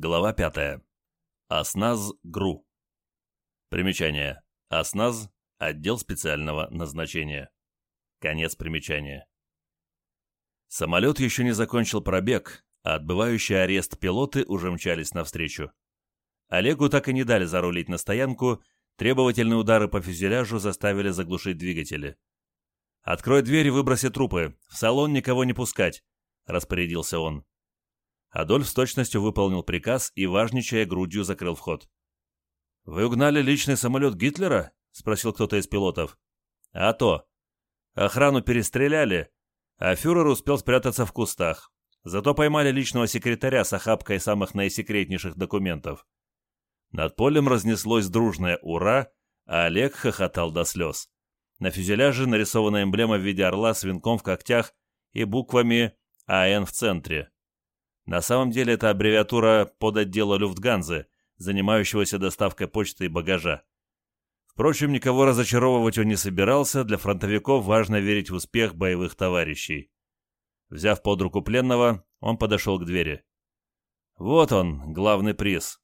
Глава 5. ОСНАЗ ГРУ. Примечание. ОСНАЗ – отдел специального назначения. Конец примечания. Самолет еще не закончил пробег, а отбывающий арест пилоты уже мчались навстречу. Олегу так и не дали зарулить на стоянку, требовательные удары по фюзеляжу заставили заглушить двигатели. «Открой дверь и выброси трупы, в салон никого не пускать», – распорядился он. Адольф с точностью выполнил приказ и, важничая, грудью закрыл вход. «Вы угнали личный самолет Гитлера?» — спросил кто-то из пилотов. «А то. Охрану перестреляли, а фюрер успел спрятаться в кустах. Зато поймали личного секретаря с охапкой самых наисекретнейших документов». Над полем разнеслось дружное «Ура!», а Олег хохотал до слез. На фюзеляже нарисована эмблема в виде орла с венком в когтях и буквами «АН» в центре. На самом деле это аббревиатура под отдела Люфтганзы, занимающегося доставкой почты и багажа. Впрочем, никого разочаровывать он не собирался, для фронтовиков важно верить в успех боевых товарищей. Взяв под руку пленного, он подошел к двери. «Вот он, главный приз.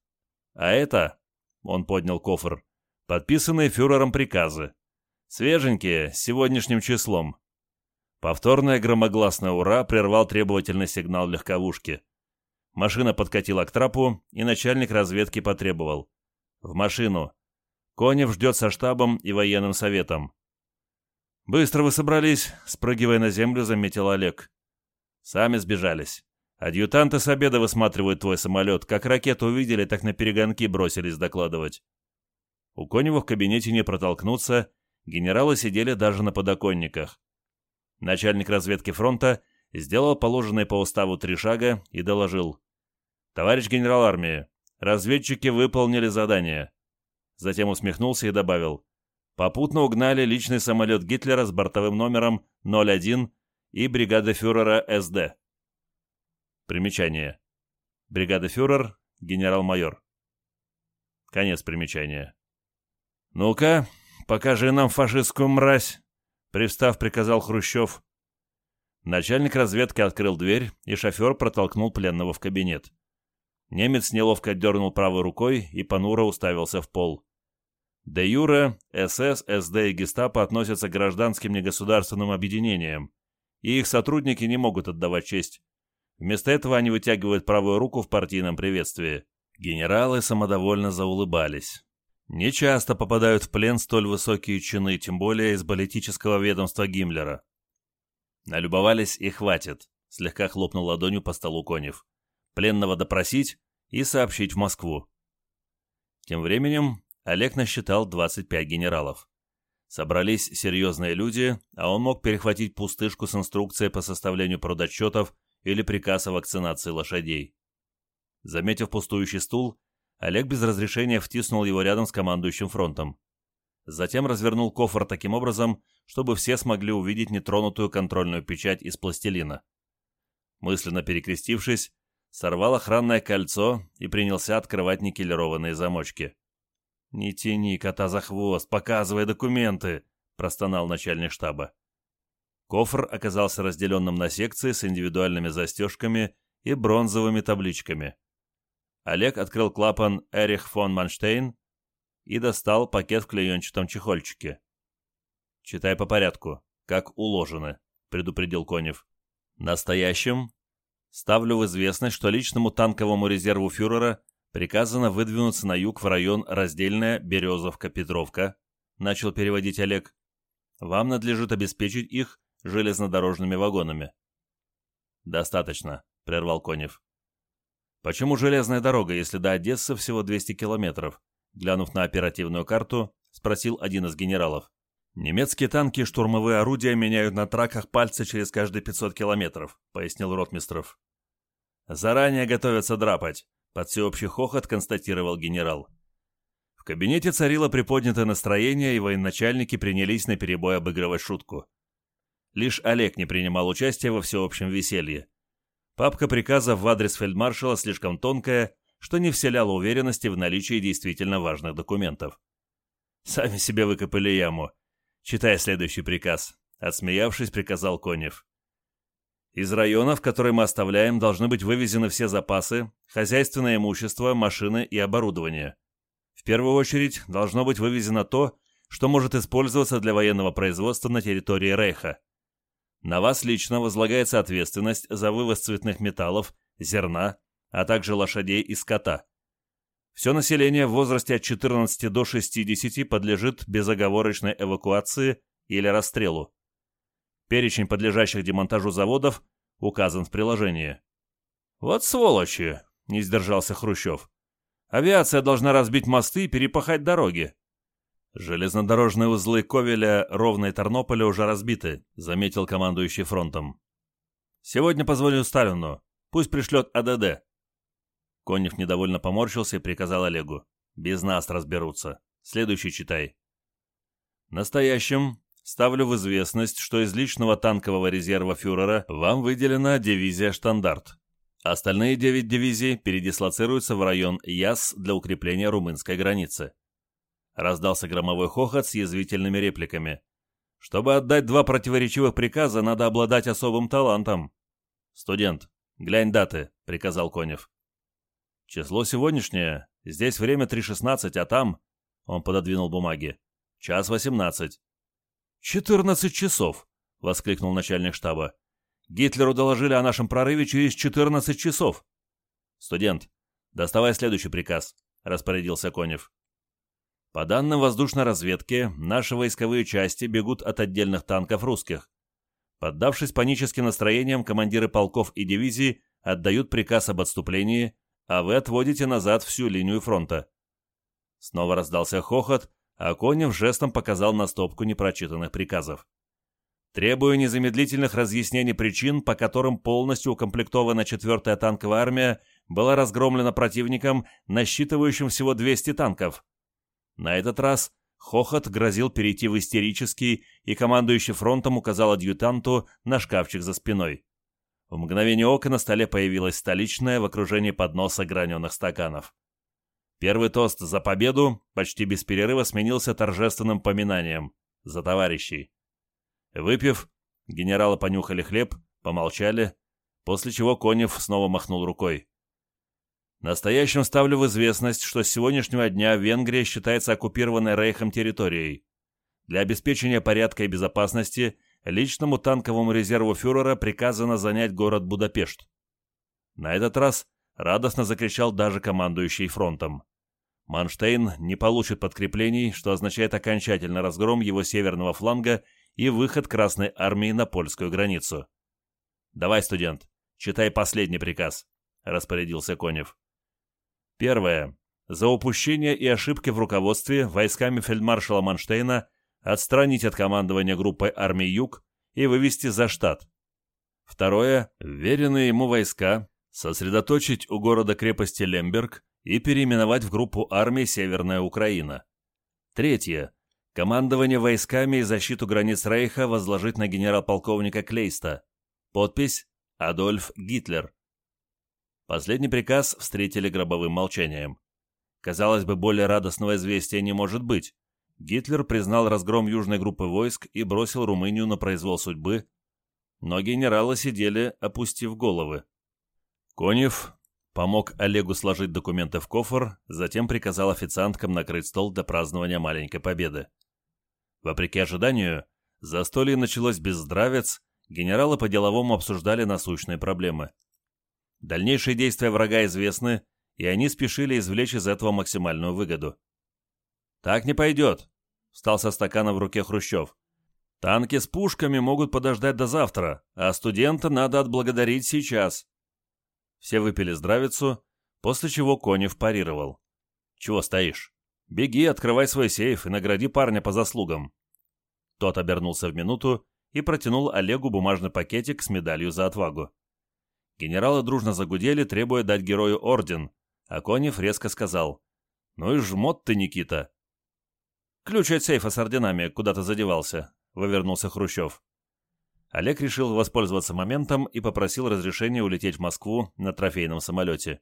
А это...» — он поднял кофр. «Подписанные фюрером приказы. Свеженькие, с сегодняшним числом». Повторное громогласное «Ура» прервал требовательный сигнал легковушки. Машина подкатила к трапу, и начальник разведки потребовал. «В машину. Конев ждет со штабом и военным советом». «Быстро вы собрались», — спрыгивая на землю, заметил Олег. «Сами сбежались. Адъютанты с обеда высматривают твой самолет. Как ракету увидели, так на перегонки бросились докладывать». У Конева в кабинете не протолкнуться, генералы сидели даже на подоконниках. Начальник разведки фронта сделал положенные по уставу три шага и доложил. «Товарищ генерал армии, разведчики выполнили задание». Затем усмехнулся и добавил. «Попутно угнали личный самолет Гитлера с бортовым номером 01 и бригада фюрера СД». Примечание. Бригада фюрер, генерал-майор. Конец примечания. «Ну-ка, покажи нам фашистскую мразь!» Привстав, приказал Хрущев. Начальник разведки открыл дверь, и шофер протолкнул пленного в кабинет. Немец неловко дернул правой рукой и понуро уставился в пол. Де юре, СС, СД и Гестапо относятся к гражданским негосударственным объединениям, и их сотрудники не могут отдавать честь. Вместо этого они вытягивают правую руку в партийном приветствии. Генералы самодовольно заулыбались. Не часто попадают в плен столь высокие чины, тем более из политического ведомства Гиммлера. Налюбовались и хватит, слегка хлопнул ладонью по столу Конев. Пленного допросить и сообщить в Москву. Тем временем Олег насчитал 25 генералов. Собрались серьезные люди, а он мог перехватить пустышку с инструкцией по составлению продотчетов или приказ о вакцинации лошадей. Заметив пустующий стул, Олег без разрешения втиснул его рядом с командующим фронтом. Затем развернул кофр таким образом, чтобы все смогли увидеть нетронутую контрольную печать из пластилина. Мысленно перекрестившись, сорвал охранное кольцо и принялся открывать никелированные замочки. «Не тяни кота за хвост, показывай документы!» – простонал начальник штаба. Кофр оказался разделенным на секции с индивидуальными застежками и бронзовыми табличками. Олег открыл клапан «Эрих фон Манштейн» и достал пакет в клеенчатом чехольчике. «Читай по порядку, как уложено», — предупредил Конев. «Настоящим Ставлю в известность, что личному танковому резерву фюрера приказано выдвинуться на юг в район Раздельная Березовка-Петровка, начал переводить Олег. Вам надлежит обеспечить их железнодорожными вагонами. Достаточно, прервал Конев. Почему железная дорога, если до Одессы всего 200 километров? Глянув на оперативную карту, спросил один из генералов. «Немецкие танки и штурмовые орудия меняют на траках пальцы через каждые 500 километров», — пояснил Ротмистров. «Заранее готовятся драпать», — под всеобщий хохот констатировал генерал. В кабинете царило приподнятое настроение, и военачальники принялись на перебой обыгрывать шутку. Лишь Олег не принимал участия во всеобщем веселье. Папка приказов в адрес фельдмаршала слишком тонкая, что не вселяла уверенности в наличии действительно важных документов. «Сами себе выкопали яму», Читай следующий приказ», — отсмеявшись, приказал Конев. Из районов, которые мы оставляем, должны быть вывезены все запасы, хозяйственное имущество, машины и оборудование. В первую очередь должно быть вывезено то, что может использоваться для военного производства на территории Рейха. На вас лично возлагается ответственность за вывоз цветных металлов, зерна, а также лошадей и скота. Все население в возрасте от 14 до 60 подлежит безоговорочной эвакуации или расстрелу. Перечень подлежащих демонтажу заводов указан в приложении. «Вот сволочи!» — не сдержался Хрущев. «Авиация должна разбить мосты и перепахать дороги». «Железнодорожные узлы Ковеля, Ровно и Тарнополя уже разбиты», — заметил командующий фронтом. «Сегодня позвоню Сталину. Пусть пришлет АДД». Конев недовольно поморщился и приказал Олегу. «Без нас разберутся. Следующий читай». Настоящим ставлю в известность, что из личного танкового резерва фюрера вам выделена дивизия «Штандарт». Остальные девять дивизий передислоцируются в район Яс для укрепления румынской границы. Раздался громовой хохот с язвительными репликами. Чтобы отдать два противоречивых приказа, надо обладать особым талантом. «Студент, глянь даты», — приказал Конев. «Число сегодняшнее. Здесь время 3.16, а там...» — он пододвинул бумаги. «Час восемнадцать. «Четырнадцать часов!» — воскликнул начальник штаба. «Гитлеру доложили о нашем прорыве через четырнадцать часов!» «Студент, доставай следующий приказ», — распорядился Конев. По данным воздушной разведки, наши войсковые части бегут от отдельных танков русских. Поддавшись паническим настроениям, командиры полков и дивизий отдают приказ об отступлении, а вы отводите назад всю линию фронта. Снова раздался хохот, а Конев жестом показал на стопку непрочитанных приказов. Требую незамедлительных разъяснений причин, по которым полностью укомплектована 4-я танковая армия была разгромлена противником, насчитывающим всего 200 танков. На этот раз хохот грозил перейти в истерический, и командующий фронтом указал адъютанту на шкафчик за спиной. В мгновение ока на столе появилась столичная в окружении подноса граненых стаканов. Первый тост за победу почти без перерыва сменился торжественным поминанием за товарищей. Выпив, генералы понюхали хлеб, помолчали, после чего Конев снова махнул рукой. Настоящим ставлю в известность, что с сегодняшнего дня Венгрия считается оккупированной Рейхом территорией. Для обеспечения порядка и безопасности личному танковому резерву фюрера приказано занять город Будапешт. На этот раз радостно закричал даже командующий фронтом. Манштейн не получит подкреплений, что означает окончательный разгром его северного фланга и выход Красной Армии на польскую границу. «Давай, студент, читай последний приказ», — распорядился Конев. Первое. За упущение и ошибки в руководстве войсками фельдмаршала Манштейна отстранить от командования группой армий Юг и вывести за штат. Второе. Веренные ему войска сосредоточить у города-крепости Лемберг и переименовать в группу армий Северная Украина. Третье. Командование войсками и защиту границ Рейха возложить на генерал-полковника Клейста. Подпись «Адольф Гитлер». Последний приказ встретили гробовым молчанием. Казалось бы, более радостного известия не может быть. Гитлер признал разгром южной группы войск и бросил Румынию на произвол судьбы, но генералы сидели, опустив головы. Конев Помог Олегу сложить документы в кофр, затем приказал официанткам накрыть стол для празднования маленькой победы. Вопреки ожиданию, застолье началось без здравец, генералы по-деловому обсуждали насущные проблемы. Дальнейшие действия врага известны, и они спешили извлечь из этого максимальную выгоду. «Так не пойдет», — встал со стакана в руке Хрущев. «Танки с пушками могут подождать до завтра, а студента надо отблагодарить сейчас. Все выпили здравицу, после чего Конев парировал. «Чего стоишь? Беги, открывай свой сейф и награди парня по заслугам». Тот обернулся в минуту и протянул Олегу бумажный пакетик с медалью за отвагу. Генералы дружно загудели, требуя дать герою орден, а Конев резко сказал «Ну и жмот ты, Никита!» «Ключ от сейфа с орденами куда-то задевался», — вывернулся Хрущев. Олег решил воспользоваться моментом и попросил разрешения улететь в Москву на трофейном самолете.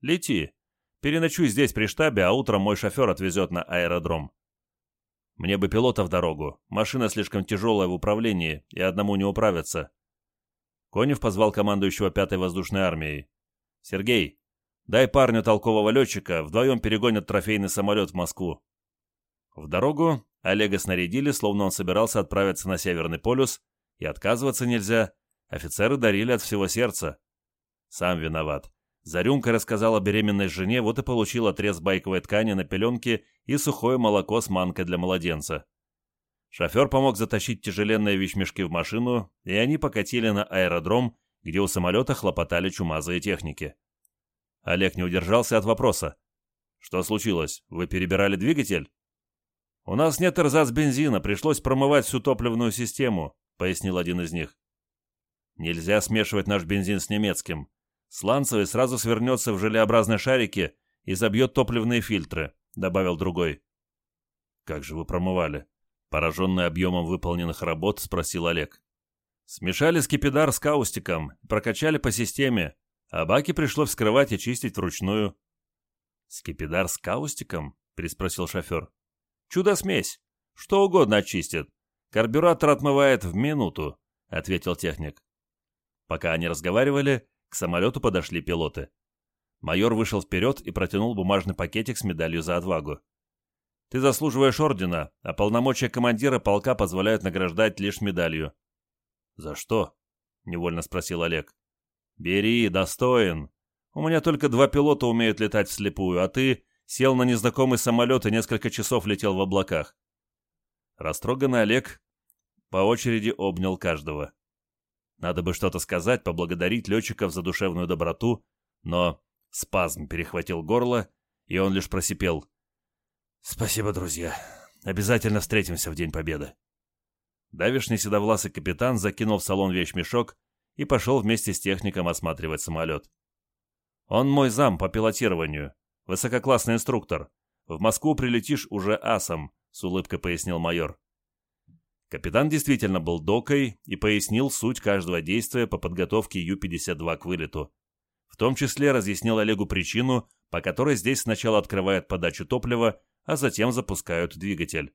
«Лети. Переночуй здесь при штабе, а утром мой шофер отвезет на аэродром. Мне бы пилота в дорогу. Машина слишком тяжелая в управлении, и одному не управиться». Конев позвал командующего пятой воздушной армией. «Сергей, дай парню толкового летчика, вдвоем перегонят трофейный самолет в Москву». В дорогу Олега снарядили, словно он собирался отправиться на Северный полюс, и отказываться нельзя, офицеры дарили от всего сердца. Сам виноват. За рюмкой рассказал о беременной жене, вот и получил отрез байковой ткани на пеленке и сухое молоко с манкой для младенца. Шофер помог затащить тяжеленные вещмешки в машину, и они покатили на аэродром, где у самолета хлопотали чумазые техники. Олег не удержался от вопроса. «Что случилось? Вы перебирали двигатель?» «У нас нет эрзац бензина, пришлось промывать всю топливную систему», — пояснил один из них. «Нельзя смешивать наш бензин с немецким. Сланцевый сразу свернется в желеобразной шарике и забьет топливные фильтры», — добавил другой. «Как же вы промывали?» Пораженный объемом выполненных работ, спросил Олег. «Смешали скипидар с каустиком, прокачали по системе, а баки пришлось вскрывать и чистить вручную». «Скипидар с каустиком?» — переспросил шофер. Чудо-смесь. Что угодно очистит. Карбюратор отмывает в минуту», — ответил техник. Пока они разговаривали, к самолету подошли пилоты. Майор вышел вперед и протянул бумажный пакетик с медалью за отвагу. «Ты заслуживаешь ордена, а полномочия командира полка позволяют награждать лишь медалью». «За что?» — невольно спросил Олег. «Бери, достоин. У меня только два пилота умеют летать вслепую, а ты сел на незнакомый самолет и несколько часов летел в облаках. Растроганный Олег по очереди обнял каждого. Надо бы что-то сказать, поблагодарить летчиков за душевную доброту, но спазм перехватил горло, и он лишь просипел. «Спасибо, друзья. Обязательно встретимся в День Победы». Давишний седовласый капитан закинул в салон вещмешок и пошел вместе с техником осматривать самолет. «Он мой зам по пилотированию. Высококлассный инструктор. В Москву прилетишь уже асом», — с улыбкой пояснил майор. Капитан действительно был докой и пояснил суть каждого действия по подготовке Ю-52 к вылету. В том числе разъяснил Олегу причину, по которой здесь сначала открывают подачу топлива, а затем запускают двигатель.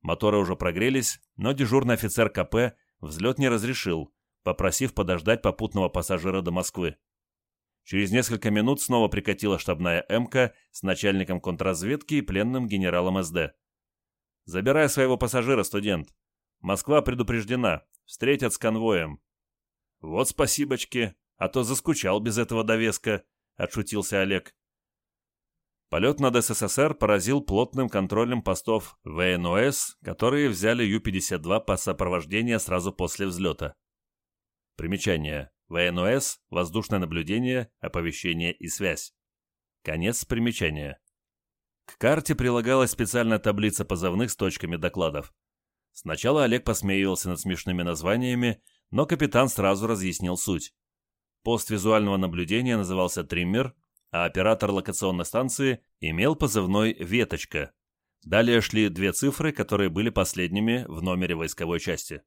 Моторы уже прогрелись, но дежурный офицер КП взлет не разрешил, попросив подождать попутного пассажира до Москвы. Через несколько минут снова прикатила штабная МК с начальником контрразведки и пленным генералом СД. «Забирай своего пассажира, студент. Москва предупреждена. Встретят с конвоем». «Вот спасибочки, а то заскучал без этого довеска», — отшутился Олег. Полет над СССР поразил плотным контролем постов ВНОС, которые взяли Ю-52 по сопровождению сразу после взлета. Примечание. ВНОС, воздушное наблюдение, оповещение и связь. Конец примечания. К карте прилагалась специальная таблица позывных с точками докладов. Сначала Олег посмеивался над смешными названиями, но капитан сразу разъяснил суть. Пост визуального наблюдения назывался «Триммер», а оператор локационной станции имел позывной «Веточка». Далее шли две цифры, которые были последними в номере войсковой части.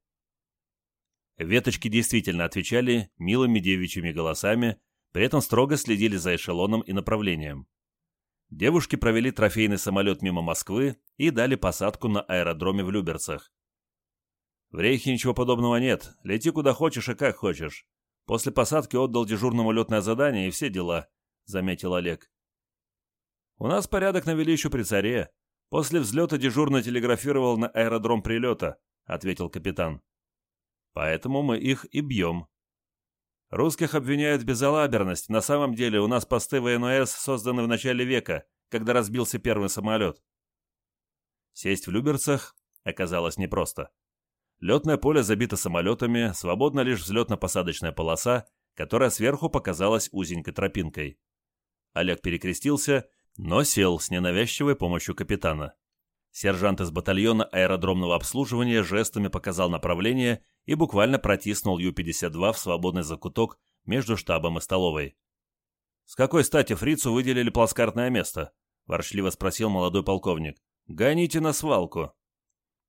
Веточки действительно отвечали милыми девичьими голосами, при этом строго следили за эшелоном и направлением. Девушки провели трофейный самолет мимо Москвы и дали посадку на аэродроме в Люберцах. В Рейхе ничего подобного нет, лети куда хочешь и как хочешь. После посадки отдал дежурному летное задание и все дела, заметил Олег. У нас порядок навели еще при царе. После взлета дежурно телеграфировал на аэродром прилета, ответил капитан. Поэтому мы их и бьем. Русских обвиняют в безалаберности. На самом деле у нас посты ВНОС созданы в начале века, когда разбился первый самолет. Сесть в Люберцах оказалось непросто. Летное поле забито самолетами, свободна лишь взлетно-посадочная полоса, которая сверху показалась узенькой тропинкой. Олег перекрестился, но сел с ненавязчивой помощью капитана. Сержант из батальона аэродромного обслуживания жестами показал направление и буквально протиснул Ю-52 в свободный закуток между штабом и столовой. «С какой стати фрицу выделили плацкартное место?» – ворчливо спросил молодой полковник. «Гоните на свалку».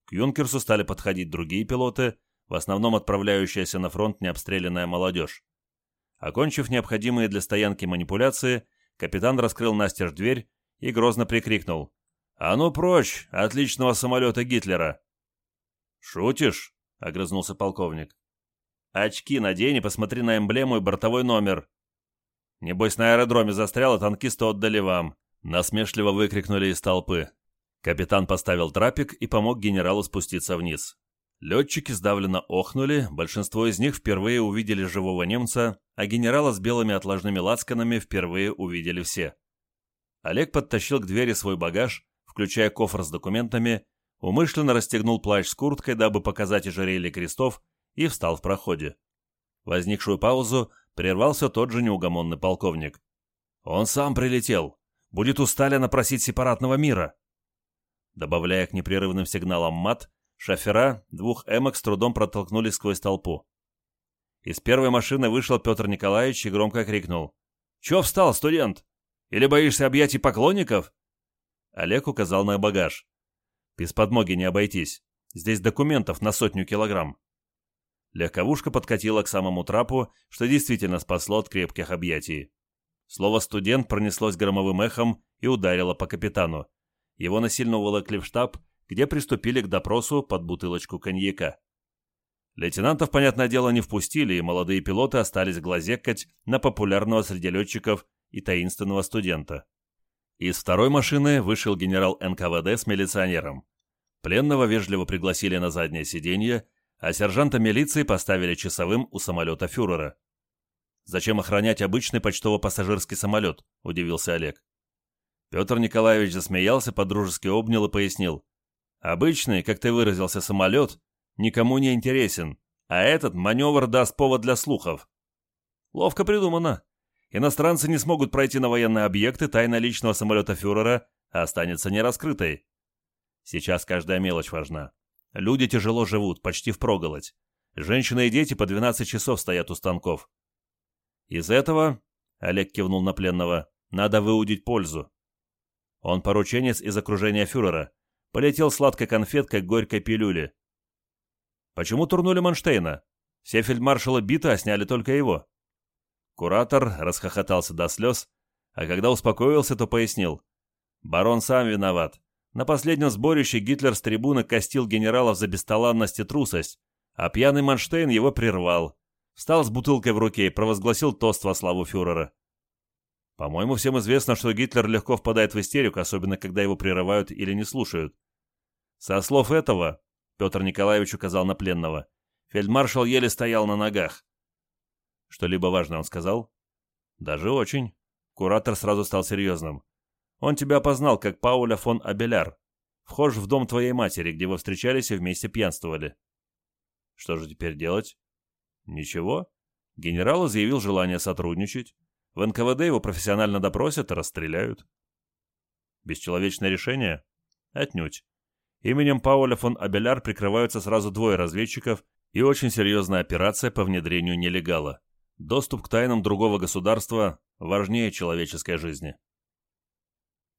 К Юнкерсу стали подходить другие пилоты, в основном отправляющаяся на фронт необстрелянная молодежь. Окончив необходимые для стоянки манипуляции, капитан раскрыл настежь дверь и грозно прикрикнул «А ну прочь, отличного самолета Гитлера!» «Шутишь?» — огрызнулся полковник. Очки надень и посмотри на эмблему и бортовой номер. Небось, на аэродроме застрял, а отдали вам. Насмешливо выкрикнули из толпы. Капитан поставил трапик и помог генералу спуститься вниз. Летчики сдавленно охнули, большинство из них впервые увидели живого немца, а генерала с белыми отложными лацканами впервые увидели все. Олег подтащил к двери свой багаж, включая кофр с документами, умышленно расстегнул плащ с курткой, дабы показать ожерелье крестов, и встал в проходе. Возникшую паузу прервался тот же неугомонный полковник. «Он сам прилетел. Будет у Сталина просить сепаратного мира». Добавляя к непрерывным сигналам мат, шофера двух эмок с трудом протолкнулись сквозь толпу. Из первой машины вышел Петр Николаевич и громко крикнул. «Чё встал, студент? Или боишься объятий поклонников?» Олег указал на багаж. «Без подмоги не обойтись. Здесь документов на сотню килограмм». Легковушка подкатила к самому трапу, что действительно спасло от крепких объятий. Слово «студент» пронеслось громовым эхом и ударило по капитану. Его насильно уволокли в штаб, где приступили к допросу под бутылочку коньяка. Лейтенантов, понятное дело, не впустили, и молодые пилоты остались глазекать на популярного среди летчиков и таинственного студента. Из второй машины вышел генерал НКВД с милиционером. Пленного вежливо пригласили на заднее сиденье, а сержанта милиции поставили часовым у самолета фюрера. «Зачем охранять обычный почтово-пассажирский самолет?» – удивился Олег. Петр Николаевич засмеялся, подружески обнял и пояснил. «Обычный, как ты выразился, самолет никому не интересен, а этот маневр даст повод для слухов». «Ловко придумано. Иностранцы не смогут пройти на военные объекты, тайна личного самолета фюрера останется нераскрытой. Сейчас каждая мелочь важна. Люди тяжело живут, почти впроголодь. Женщины и дети по 12 часов стоят у станков. Из этого, Олег кивнул на пленного, надо выудить пользу. Он порученец из окружения фюрера. Полетел сладкой конфеткой к горькой пилюле. Почему турнули Манштейна? Все фельдмаршалы биты, а сняли только его. Куратор расхохотался до слез, а когда успокоился, то пояснил. Барон сам виноват. На последнем сборище Гитлер с трибуны костил генералов за бесталанность и трусость, а пьяный Манштейн его прервал. Встал с бутылкой в руке и провозгласил тост во славу фюрера. По-моему, всем известно, что Гитлер легко впадает в истерику, особенно когда его прерывают или не слушают. Со слов этого, Петр Николаевич указал на пленного, фельдмаршал еле стоял на ногах. Что-либо важное он сказал? Даже очень. Куратор сразу стал серьезным. Он тебя опознал как Пауля фон Абеляр. Вхож в дом твоей матери, где вы встречались и вместе пьянствовали. Что же теперь делать? Ничего. Генерал заявил желание сотрудничать. В НКВД его профессионально допросят и расстреляют. Бесчеловечное решение? Отнюдь. Именем Пауля фон Абеляр прикрываются сразу двое разведчиков и очень серьезная операция по внедрению нелегала. Доступ к тайнам другого государства важнее человеческой жизни.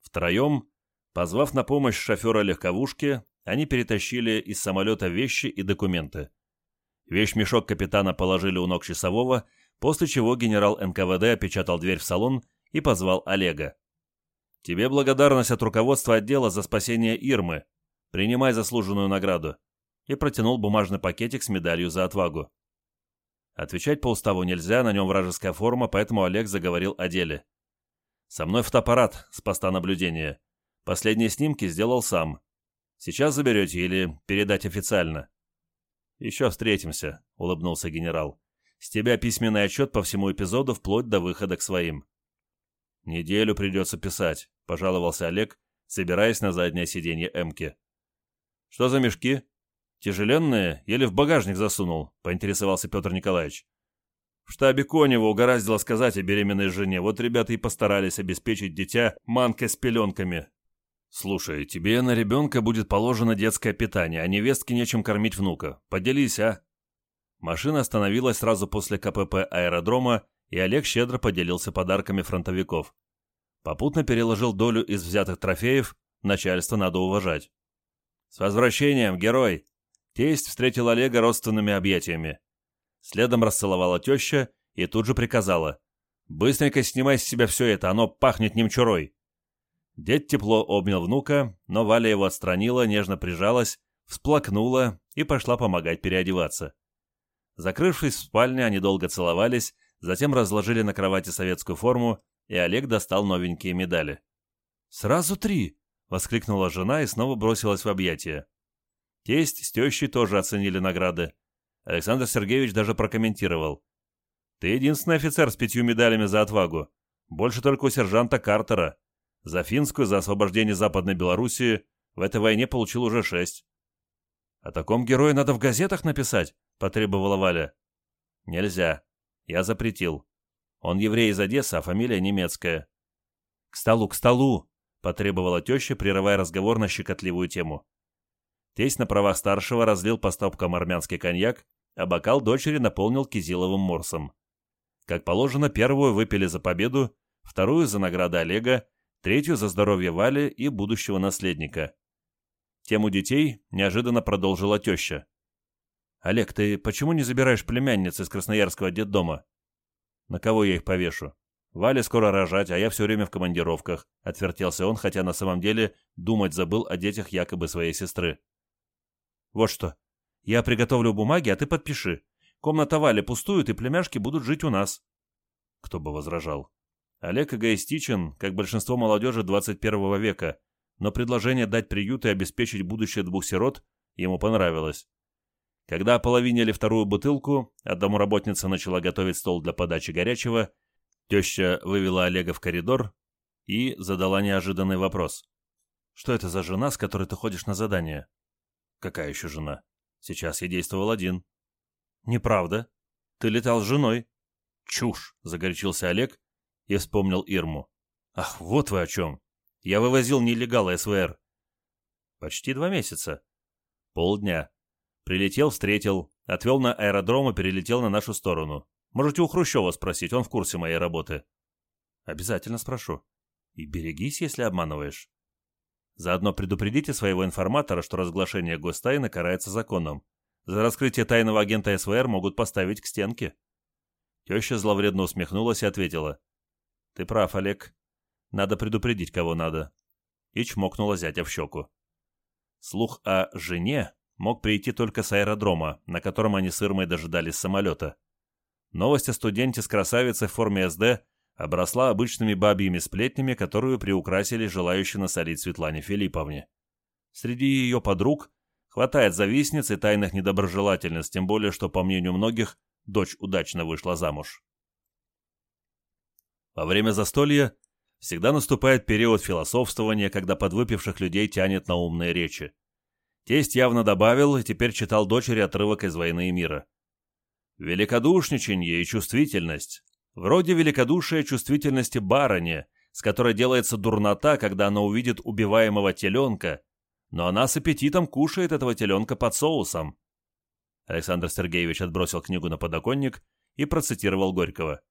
Втроем, позвав на помощь шофера легковушки, они перетащили из самолета вещи и документы. Вещмешок капитана положили у ног часового, после чего генерал НКВД опечатал дверь в салон и позвал Олега. «Тебе благодарность от руководства отдела за спасение Ирмы. Принимай заслуженную награду». И протянул бумажный пакетик с медалью за отвагу. Отвечать по уставу нельзя, на нем вражеская форма, поэтому Олег заговорил о деле. Со мной фотоаппарат с поста наблюдения. Последние снимки сделал сам. Сейчас заберете или передать официально?» «Еще встретимся», — улыбнулся генерал. «С тебя письменный отчет по всему эпизоду вплоть до выхода к своим». «Неделю придется писать», — пожаловался Олег, собираясь на заднее сиденье Эмки. «Что за мешки? Тяжеленные? Еле в багажник засунул?» — поинтересовался Петр Николаевич. В штабе Конева угораздило сказать о беременной жене. Вот ребята и постарались обеспечить дитя манкой с пеленками. Слушай, тебе на ребенка будет положено детское питание, а невестке нечем кормить внука. Поделись, а? Машина остановилась сразу после КПП аэродрома, и Олег щедро поделился подарками фронтовиков. Попутно переложил долю из взятых трофеев, начальство надо уважать. «С возвращением, герой!» Тесть встретил Олега родственными объятиями. Следом расцеловала теща и тут же приказала. «Быстренько снимай с себя все это, оно пахнет немчурой». Дед тепло обнял внука, но Валя его отстранила, нежно прижалась, всплакнула и пошла помогать переодеваться. Закрывшись в спальне, они долго целовались, затем разложили на кровати советскую форму, и Олег достал новенькие медали. «Сразу три!» — воскликнула жена и снова бросилась в объятия. Тесть с тещей тоже оценили награды. Александр Сергеевич даже прокомментировал. «Ты единственный офицер с пятью медалями за отвагу. Больше только у сержанта Картера. За финскую, за освобождение Западной Белоруссии в этой войне получил уже шесть». «О таком герое надо в газетах написать», — потребовала Валя. «Нельзя. Я запретил. Он еврей из Одессы, а фамилия немецкая». «К столу, к столу!» — потребовала теща, прерывая разговор на щекотливую тему. Тесть на правах старшего разлил по стопкам армянский коньяк, а бокал дочери наполнил кизиловым морсом. Как положено, первую выпили за победу, вторую за награды Олега, третью за здоровье Вали и будущего наследника. Тему детей неожиданно продолжила теща. «Олег, ты почему не забираешь племянниц из Красноярского детдома?» «На кого я их повешу?» «Валя скоро рожать, а я все время в командировках», — отвертелся он, хотя на самом деле думать забыл о детях якобы своей сестры. Вот что. Я приготовлю бумаги, а ты подпиши. Комната Вали пустует, и племяшки будут жить у нас. Кто бы возражал. Олег эгоистичен, как большинство молодежи 21 века, но предложение дать приют и обеспечить будущее двух сирот ему понравилось. Когда ополовинили вторую бутылку, а домоработница начала готовить стол для подачи горячего, теща вывела Олега в коридор и задала неожиданный вопрос. «Что это за жена, с которой ты ходишь на задание?» Какая еще жена? Сейчас я действовал один. Неправда. Ты летал с женой. Чушь, загорячился Олег и вспомнил Ирму. Ах, вот вы о чем. Я вывозил нелегала СВР. Почти два месяца. Полдня. Прилетел, встретил, отвел на аэродром и перелетел на нашу сторону. Можете у Хрущева спросить, он в курсе моей работы. Обязательно спрошу. И берегись, если обманываешь. Заодно предупредите своего информатора, что разглашение гостайны карается законом. За раскрытие тайного агента СВР могут поставить к стенке». Теща зловредно усмехнулась и ответила. «Ты прав, Олег. Надо предупредить, кого надо». И чмокнула зятя в щеку. Слух о «жене» мог прийти только с аэродрома, на котором они с Ирмой дожидались самолета. Новость о студенте с красавицей в форме СД обросла обычными бабьими сплетнями, которую приукрасили желающие насолить Светлане Филипповне. Среди ее подруг хватает завистниц и тайных недоброжелательниц, тем более, что, по мнению многих, дочь удачно вышла замуж. Во время застолья всегда наступает период философствования, когда подвыпивших людей тянет на умные речи. Тесть явно добавил и теперь читал дочери отрывок из «Войны и мира». Великодушничанье и чувствительность Вроде великодушия чувствительности барыни, с которой делается дурнота, когда она увидит убиваемого теленка, но она с аппетитом кушает этого теленка под соусом. Александр Сергеевич отбросил книгу на подоконник и процитировал Горького.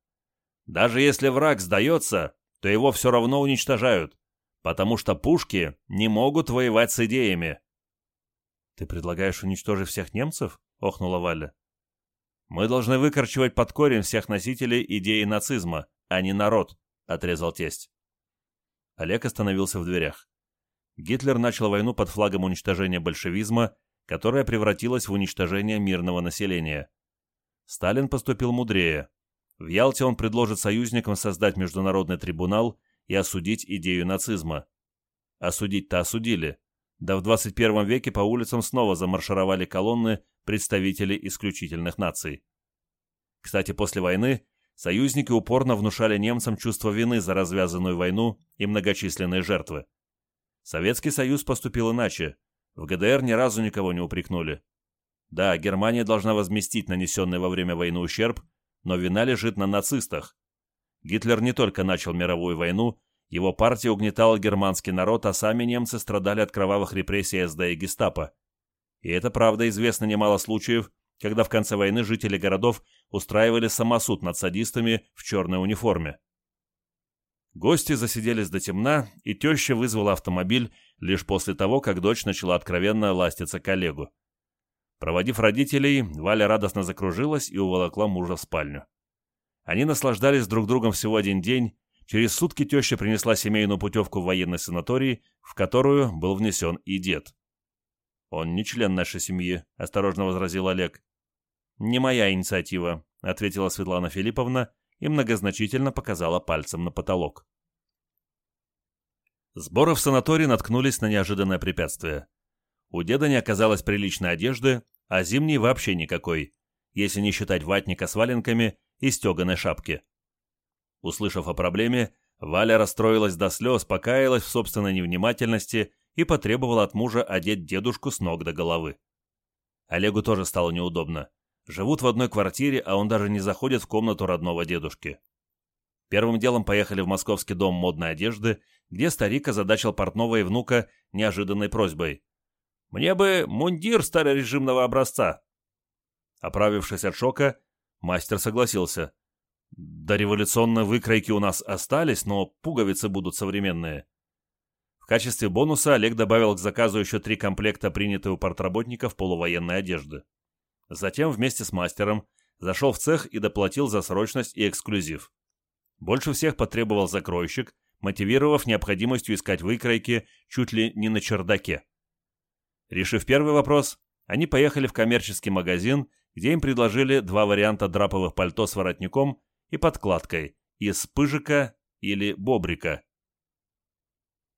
«Даже если враг сдается, то его все равно уничтожают, потому что пушки не могут воевать с идеями». «Ты предлагаешь уничтожить всех немцев?» — охнула Валя. Мы должны выкорчевать под корень всех носителей идеи нацизма, а не народ», — отрезал тесть. Олег остановился в дверях. Гитлер начал войну под флагом уничтожения большевизма, которая превратилась в уничтожение мирного населения. Сталин поступил мудрее. В Ялте он предложит союзникам создать международный трибунал и осудить идею нацизма. Осудить-то осудили. Да в 21 веке по улицам снова замаршировали колонны представителей исключительных наций. Кстати, после войны союзники упорно внушали немцам чувство вины за развязанную войну и многочисленные жертвы. Советский Союз поступил иначе. В ГДР ни разу никого не упрекнули. Да, Германия должна возместить нанесенный во время войны ущерб, но вина лежит на нацистах. Гитлер не только начал мировую войну, его партия угнетала германский народ, а сами немцы страдали от кровавых репрессий СД и гестапо. И это правда известно немало случаев, когда в конце войны жители городов устраивали самосуд над садистами в черной униформе. Гости засиделись до темна, и теща вызвала автомобиль лишь после того, как дочь начала откровенно ластиться коллегу. Проводив родителей, Валя радостно закружилась и уволокла мужа в спальню. Они наслаждались друг другом всего один день. Через сутки теща принесла семейную путевку в военный санаторий, в которую был внесен и дед. «Он не член нашей семьи», — осторожно возразил Олег. не моя инициатива», — ответила Светлана Филипповна и многозначительно показала пальцем на потолок. Сборы в санатории наткнулись на неожиданное препятствие. У деда не оказалось приличной одежды, а зимней вообще никакой, если не считать ватника с валенками и стеганой шапки. Услышав о проблеме, Валя расстроилась до слез, покаялась в собственной невнимательности и потребовала от мужа одеть дедушку с ног до головы. Олегу тоже стало неудобно. Живут в одной квартире, а он даже не заходит в комнату родного дедушки. Первым делом поехали в московский дом модной одежды, где старик озадачил портного и внука неожиданной просьбой. «Мне бы мундир старорежимного образца». Оправившись от шока, мастер согласился. До революционной выкройки у нас остались, но пуговицы будут современные. В качестве бонуса Олег добавил к заказу еще три комплекта принятой у портработников полувоенной одежды. Затем вместе с мастером зашел в цех и доплатил за срочность и эксклюзив. Больше всех потребовал закройщик, мотивировав необходимостью искать выкройки чуть ли не на чердаке. Решив первый вопрос, они поехали в коммерческий магазин, где им предложили два варианта драповых пальто с воротником и подкладкой из пыжика или бобрика.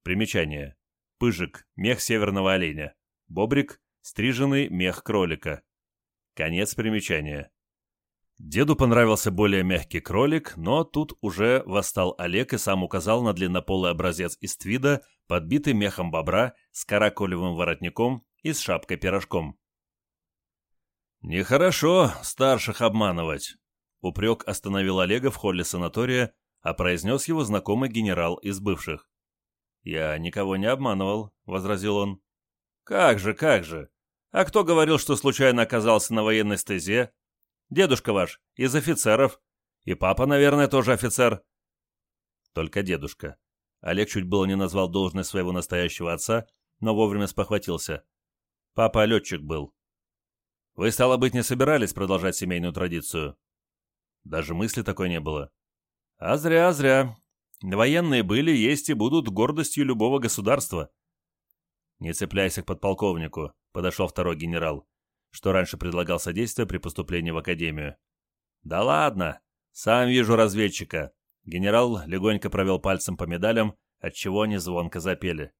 Примечание. Пыжик – мех северного оленя. Бобрик – стриженный мех кролика. Конец примечания. Деду понравился более мягкий кролик, но тут уже восстал Олег и сам указал на длиннополый образец из твида, подбитый мехом бобра с каракулевым воротником и с шапкой-пирожком. «Нехорошо старших обманывать», Упрек остановил Олега в холле санатория, а произнес его знакомый генерал из бывших. «Я никого не обманывал», — возразил он. «Как же, как же! А кто говорил, что случайно оказался на военной стезе? Дедушка ваш, из офицеров. И папа, наверное, тоже офицер». Только дедушка. Олег чуть было не назвал должность своего настоящего отца, но вовремя спохватился. Папа летчик был. «Вы, стало быть, не собирались продолжать семейную традицию?» Даже мысли такой не было. А зря, зря. Военные были, есть и будут гордостью любого государства. Не цепляйся к подполковнику, подошел второй генерал, что раньше предлагал содействие при поступлении в академию. Да ладно, сам вижу разведчика. Генерал легонько провел пальцем по медалям, отчего они звонко запели.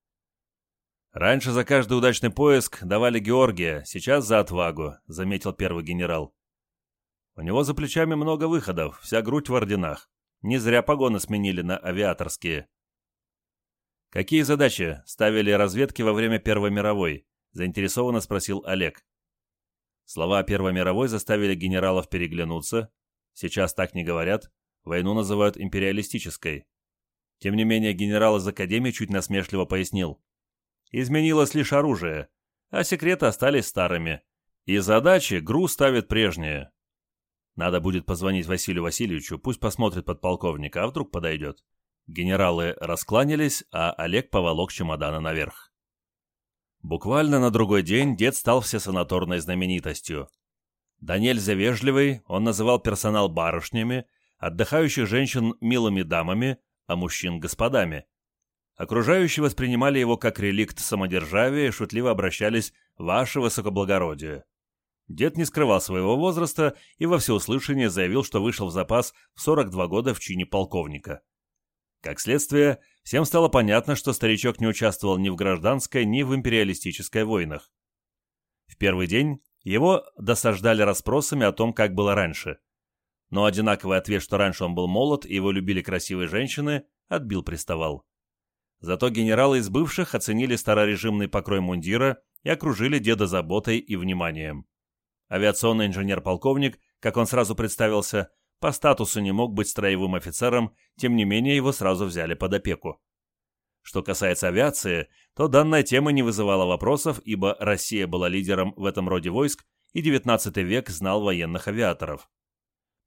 «Раньше за каждый удачный поиск давали Георгия, сейчас за отвагу», — заметил первый генерал. У него за плечами много выходов, вся грудь в орденах. Не зря погоны сменили на авиаторские. «Какие задачи ставили разведки во время Первой мировой?» – заинтересованно спросил Олег. Слова Первой мировой заставили генералов переглянуться. Сейчас так не говорят, войну называют империалистической. Тем не менее, генерал из Академии чуть насмешливо пояснил. Изменилось лишь оружие, а секреты остались старыми. И задачи ГРУ ставит прежние. Надо будет позвонить Василию Васильевичу, пусть посмотрит подполковника, а вдруг подойдет. Генералы раскланялись, а Олег поволок чемодана наверх. Буквально на другой день дед стал всесанаторной знаменитостью. Да нельзя вежливый, он называл персонал барышнями, отдыхающих женщин милыми дамами, а мужчин господами. Окружающие воспринимали его как реликт самодержавия и шутливо обращались «Ваше высокоблагородие». Дед не скрывал своего возраста и во всеуслышание заявил, что вышел в запас в 42 года в чине полковника. Как следствие, всем стало понятно, что старичок не участвовал ни в гражданской, ни в империалистической войнах. В первый день его досаждали расспросами о том, как было раньше. Но одинаковый ответ, что раньше он был молод и его любили красивые женщины, отбил приставал. Зато генералы из бывших оценили старорежимный покрой мундира и окружили деда заботой и вниманием. Авиационный инженер-полковник, как он сразу представился, по статусу не мог быть строевым офицером, тем не менее его сразу взяли под опеку. Что касается авиации, то данная тема не вызывала вопросов, ибо Россия была лидером в этом роде войск, и XIX век знал военных авиаторов.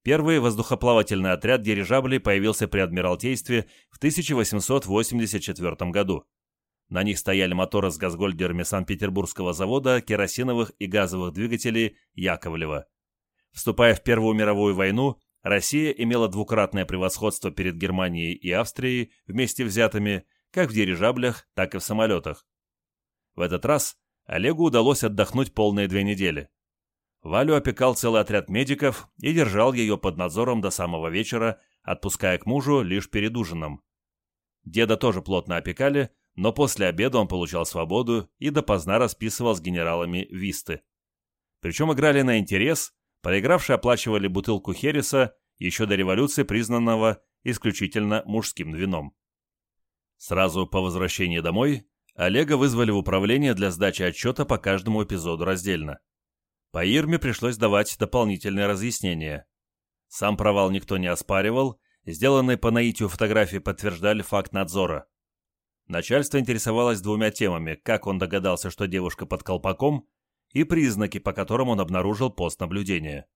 Первый воздухоплавательный отряд дирижаблей появился при Адмиралтействе в 1884 году. На них стояли моторы с газгольдерами Санкт-Петербургского завода керосиновых и газовых двигателей Яковлева. Вступая в Первую мировую войну, Россия имела двукратное превосходство перед Германией и Австрией вместе взятыми как в дирижаблях, так и в самолетах. В этот раз Олегу удалось отдохнуть полные две недели. Валю опекал целый отряд медиков и держал ее под надзором до самого вечера, отпуская к мужу лишь перед ужином. Деда тоже плотно опекали, но после обеда он получал свободу и допоздна расписывал с генералами висты. Причем играли на интерес, проигравшие оплачивали бутылку Хереса, еще до революции признанного исключительно мужским вином. Сразу по возвращении домой Олега вызвали в управление для сдачи отчета по каждому эпизоду раздельно. По Ирме пришлось давать дополнительные разъяснения. Сам провал никто не оспаривал, сделанные по наитию фотографии подтверждали факт надзора. Начальство интересовалось двумя темами, как он догадался, что девушка под колпаком, и признаки, по которым он обнаружил пост наблюдения.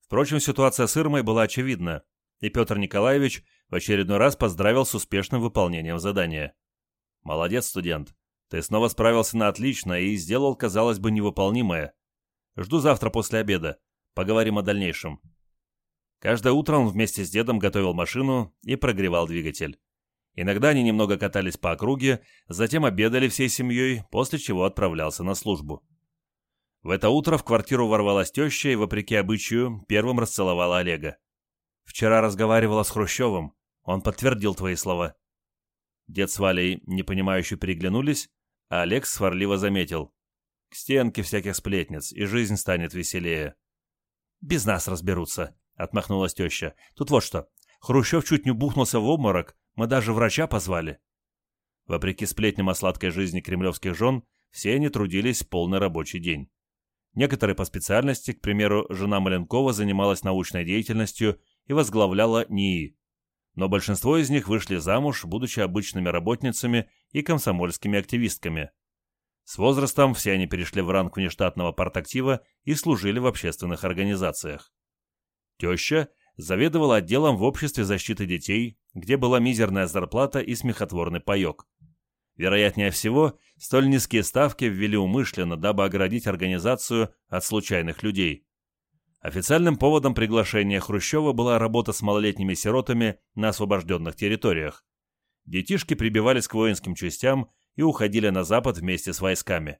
Впрочем, ситуация с Ирмой была очевидна, и Петр Николаевич в очередной раз поздравил с успешным выполнением задания. «Молодец, студент. Ты снова справился на отлично и сделал, казалось бы, невыполнимое. Жду завтра после обеда. Поговорим о дальнейшем». Каждое утро он вместе с дедом готовил машину и прогревал двигатель. Иногда они немного катались по округе, затем обедали всей семьей, после чего отправлялся на службу. В это утро в квартиру ворвалась теща и, вопреки обычаю, первым расцеловала Олега. «Вчера разговаривала с Хрущевым. Он подтвердил твои слова». Дед с Валей, непонимающе переглянулись, а Олег сварливо заметил. «К стенке всяких сплетниц, и жизнь станет веселее». «Без нас разберутся», — отмахнулась теща. «Тут вот что. Хрущев чуть не бухнулся в обморок, мы даже врача позвали». Вопреки сплетням о сладкой жизни кремлевских жен, все они трудились полный рабочий день. Некоторые по специальности, к примеру, жена Маленкова занималась научной деятельностью и возглавляла НИИ. Но большинство из них вышли замуж, будучи обычными работницами и комсомольскими активистками. С возрастом все они перешли в ранг внештатного партактива и служили в общественных организациях. Теща заведовала отделом в обществе защиты детей, где была мизерная зарплата и смехотворный паек. Вероятнее всего, столь низкие ставки ввели умышленно, дабы оградить организацию от случайных людей. Официальным поводом приглашения Хрущева была работа с малолетними сиротами на освобожденных территориях. Детишки прибивались к воинским частям и уходили на запад вместе с войсками.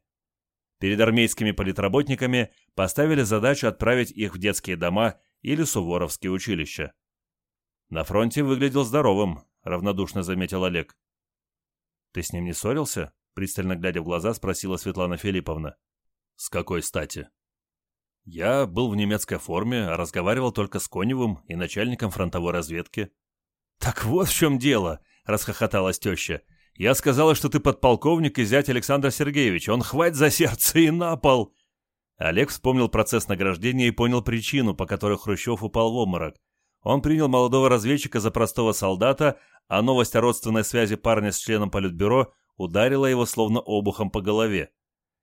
Перед армейскими политработниками поставили задачу отправить их в детские дома или суворовские училища. На фронте выглядел здоровым, равнодушно заметил Олег. «Ты с ним не ссорился?» Пристально глядя в глаза, спросила Светлана Филипповна. «С какой стати?» Я был в немецкой форме, а разговаривал только с Коневым и начальником фронтовой разведки. «Так вот в чем дело!» — расхохоталась теща. «Я сказала, что ты подполковник и зять Александра Сергеевича. Он хвать за сердце и на пол!» Олег вспомнил процесс награждения и понял причину, по которой Хрущев упал в обморок. Он принял молодого разведчика за простого солдата, а новость о родственной связи парня с членом Политбюро ударила его словно обухом по голове.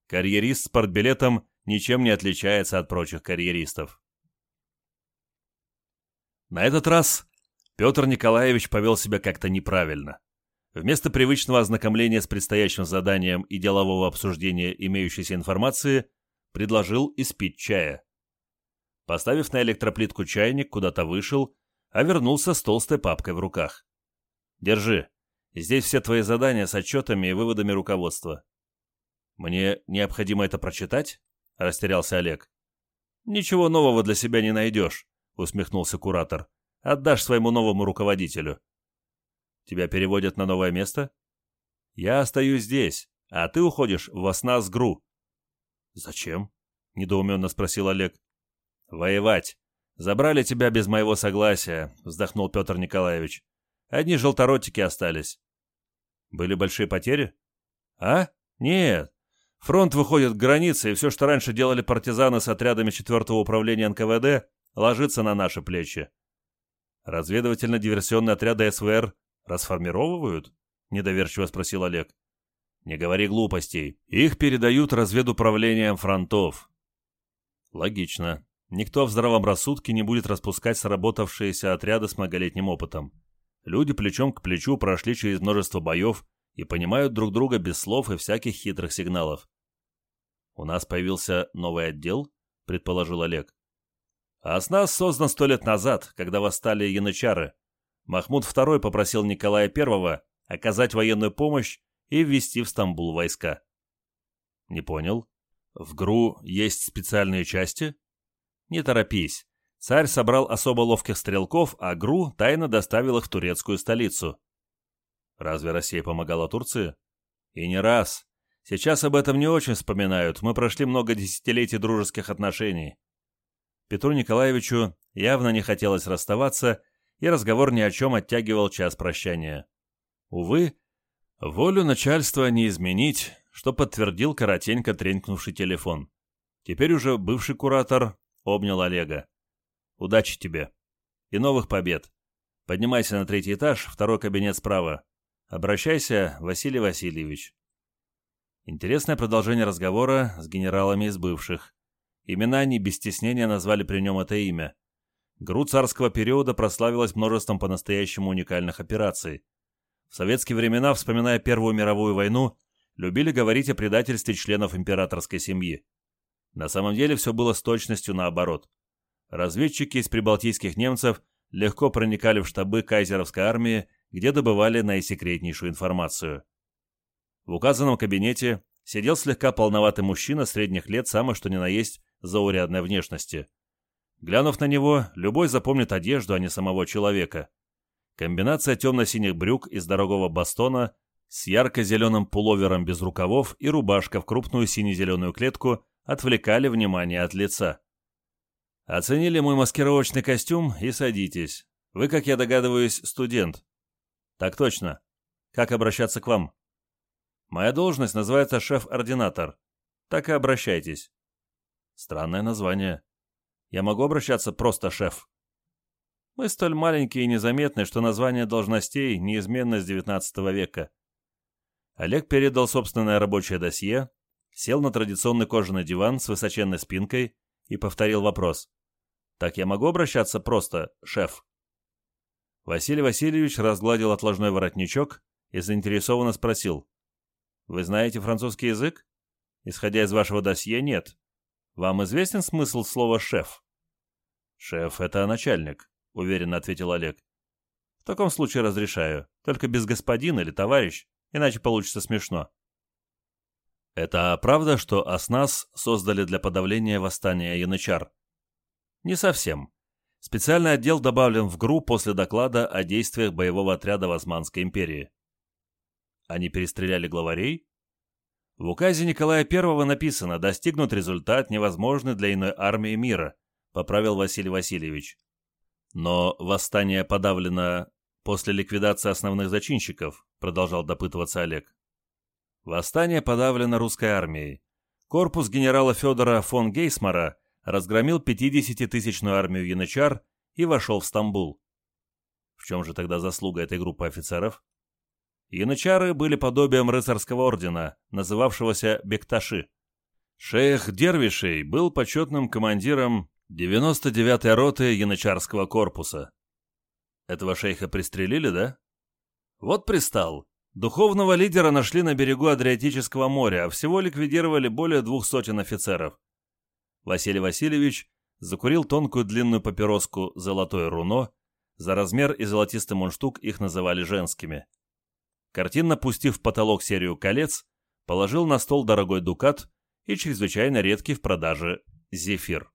Карьерист с портбилетом ничем не отличается от прочих карьеристов. На этот раз Петр Николаевич повел себя как-то неправильно. Вместо привычного ознакомления с предстоящим заданием и делового обсуждения имеющейся информации, предложил испить чая. Поставив на электроплитку чайник, куда-то вышел, а вернулся с толстой папкой в руках. «Держи. Здесь все твои задания с отчетами и выводами руководства». «Мне необходимо это прочитать?» — растерялся Олег. «Ничего нового для себя не найдешь», — усмехнулся куратор. «Отдашь своему новому руководителю». «Тебя переводят на новое место?» «Я остаюсь здесь, а ты уходишь в Оснас-Гру». «Зачем?» — недоуменно спросил Олег. «Воевать. Забрали тебя без моего согласия», — вздохнул Петр Николаевич. «Одни желторотики остались». «Были большие потери?» «А? Нет. Фронт выходит к границе, и все, что раньше делали партизаны с отрядами 4-го управления НКВД, ложится на наши плечи. Разведывательно-диверсионные отряды СВР расформировывают? Недоверчиво спросил Олег. Не говори глупостей. Их передают разведуправлениям фронтов. Логично. Никто в здравом рассудке не будет распускать сработавшиеся отряды с многолетним опытом. Люди плечом к плечу прошли через множество боев, и понимают друг друга без слов и всяких хитрых сигналов. «У нас появился новый отдел?» — предположил Олег. «А с нас создан сто лет назад, когда восстали янычары. Махмуд II попросил Николая I оказать военную помощь и ввести в Стамбул войска». «Не понял. В ГРУ есть специальные части? Не торопись. Царь собрал особо ловких стрелков, а ГРУ тайно доставил их в турецкую столицу. Разве Россия помогала Турции? И не раз. Сейчас об этом не очень вспоминают, мы прошли много десятилетий дружеских отношений. Петру Николаевичу явно не хотелось расставаться, и разговор ни о чем оттягивал час прощания. Увы, волю начальства не изменить, что подтвердил коротенько тренькнувший телефон. Теперь уже бывший куратор обнял Олега. «Удачи тебе. И новых побед. Поднимайся на третий этаж, второй кабинет справа. Обращайся, Василий Васильевич». Интересное продолжение разговора с генералами из бывших. Имена они без стеснения назвали при нем это имя. ГРУ царского периода прославилась множеством по-настоящему уникальных операций. В советские времена, вспоминая Первую мировую войну, любили говорить о предательстве членов императорской семьи. На самом деле все было с точностью наоборот. Разведчики из прибалтийских немцев легко проникали в штабы кайзеровской армии, где добывали наисекретнейшую информацию. В указанном кабинете сидел слегка полноватый мужчина средних лет, самый что ни на есть, заурядной внешности. Глянув на него, любой запомнит одежду, а не самого человека. Комбинация темно-синих брюк из дорогого бастона с ярко-зеленым пуловером без рукавов и рубашка в крупную сине-зеленую клетку отвлекали внимание от лица. Оценили мой маскировочный костюм и садитесь. Вы, как я догадываюсь, студент. Так точно. Как обращаться к вам? Моя должность называется шеф-ординатор. Так и обращайтесь. Странное название. Я могу обращаться просто шеф? Мы столь маленькие и незаметные, что название должностей неизменно с XIX века. Олег передал собственное рабочее досье, сел на традиционный кожаный диван с высоченной спинкой и повторил вопрос. «Так я могу обращаться просто, шеф?» Василий Васильевич разгладил отложной воротничок и заинтересованно спросил. Вы знаете французский язык? Исходя из вашего досье, нет. Вам известен смысл слова «шеф»?» «Шеф — это начальник», — уверенно ответил Олег. «В таком случае разрешаю. Только без господин или товарищ, иначе получится смешно». «Это правда, что ОСНАС создали для подавления восстания янычар?» «Не совсем. Специальный отдел добавлен в ГРУ после доклада о действиях боевого отряда в Османской империи. Они перестреляли главарей? В указе Николая I написано «Достигнут результат, невозможный для иной армии мира», поправил Василий Васильевич. Но восстание подавлено после ликвидации основных зачинщиков, продолжал допытываться Олег. Восстание подавлено русской армией. Корпус генерала Федора фон Гейсмара разгромил 50-тысячную армию янычар и вошел в Стамбул. В чем же тогда заслуга этой группы офицеров? Янычары были подобием рыцарского ордена, называвшегося Бекташи. Шейх Дервишей был почетным командиром 99-й роты янычарского корпуса. Этого шейха пристрелили, да? Вот пристал. Духовного лидера нашли на берегу Адриатического моря, а всего ликвидировали более двух сотен офицеров. Василий Васильевич закурил тонкую длинную папироску «Золотое руно», за размер и золотистый мундштук их называли женскими. Картинно пустив в потолок серию колец, положил на стол дорогой дукат и чрезвычайно редкий в продаже зефир.